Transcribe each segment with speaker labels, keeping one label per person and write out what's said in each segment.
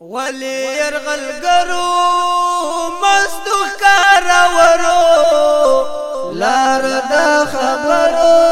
Speaker 1: ولي يرغل ګرو مستو کارا ورو لار دا خبرو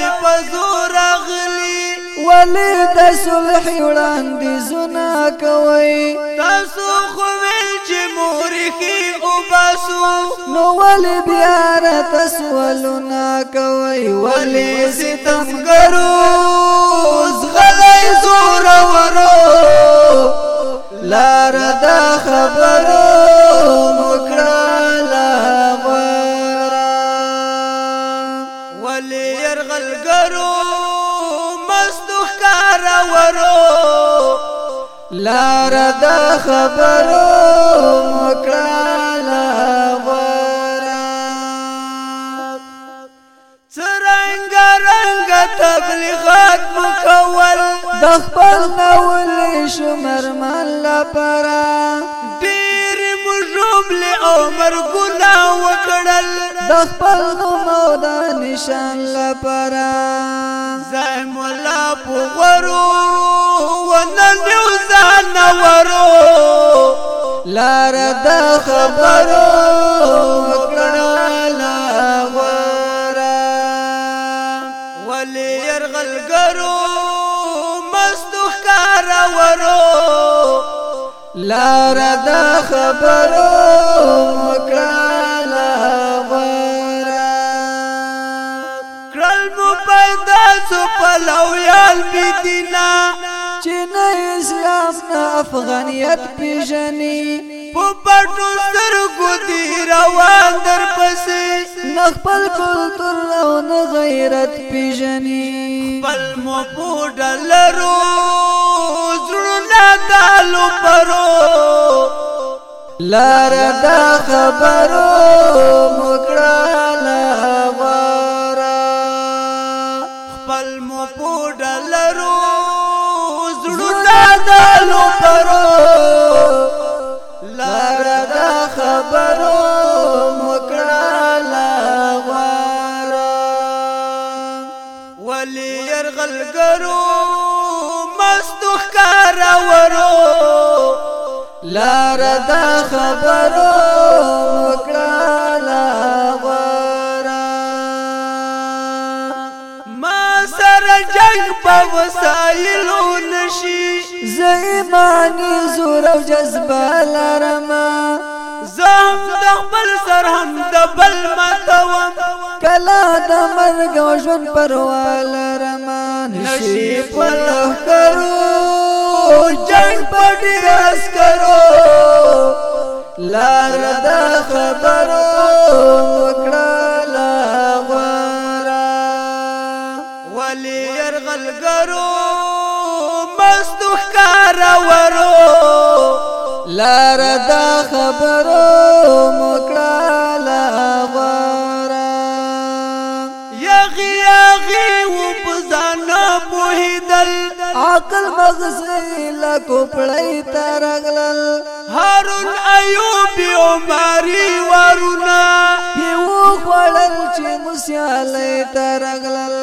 Speaker 1: پزور غلی ولی د صلح وړاندې زنا کوي تاسو خو ویل چې مورخي او باسو نو ولی بیا را تسولنا کوي ولی ستمګرو لار د خبرو مکړه غورا څنګ رنگ تبلیغات مکول د خپل نول شمر مل لپاره ډیر مجوم له عمر ګنا وکړل د خپل نوم او د نشان لپاره زایم الله په غرو ونند خبرو لار د خبرو مکړه لا غورا ولی يرغل ګرو مستو کار ورو لار د خبرو مکړه سو پلو یال بی دینا چې نه اسلام نه افغانیت پیژني په پټو سترګو دی روان در پسې نه خپل کلتور او نه غیرت پیژني خپل مو په ډلرو زړونه دالو پرو لار دا خبرو مکرالا غارا خپل مو پوډلرو لره د خبرو مکړاله غواره ولې يرغلګرو مستو ښکارا ورو لره د خبرو مکړاله غواره ما سره جنگ په وسایلو نشي زېماني زور او جذبه درهم د بل متوم کلا د مرګ او ژوند پروال رمان شي پلو کرو جنگ پټی راس کرو لار د خبرو وکړه لا غورا ولی يرغل کرو مستو کارو لار دا خبرو مکړه غورا یغي یغي و پزان پوهیدل عقل مغز لا کوپړی ترغلل هارون ایوب عمرې ورونه پیو خړل چې مسیاله ترغلل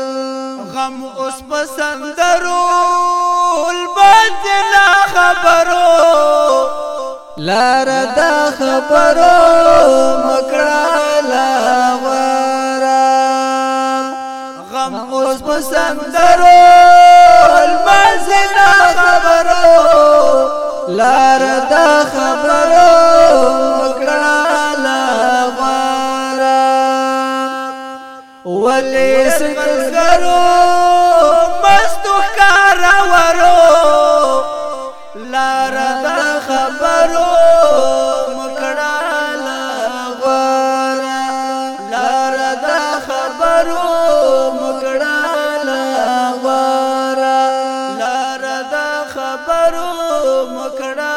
Speaker 1: غم اوس پسندرو لار دا خبرو مکړه لا ورا غم اوس پسندرو المزنا خبرو لار دا خبرو مکړه لا ورا ولې سکرو مکړه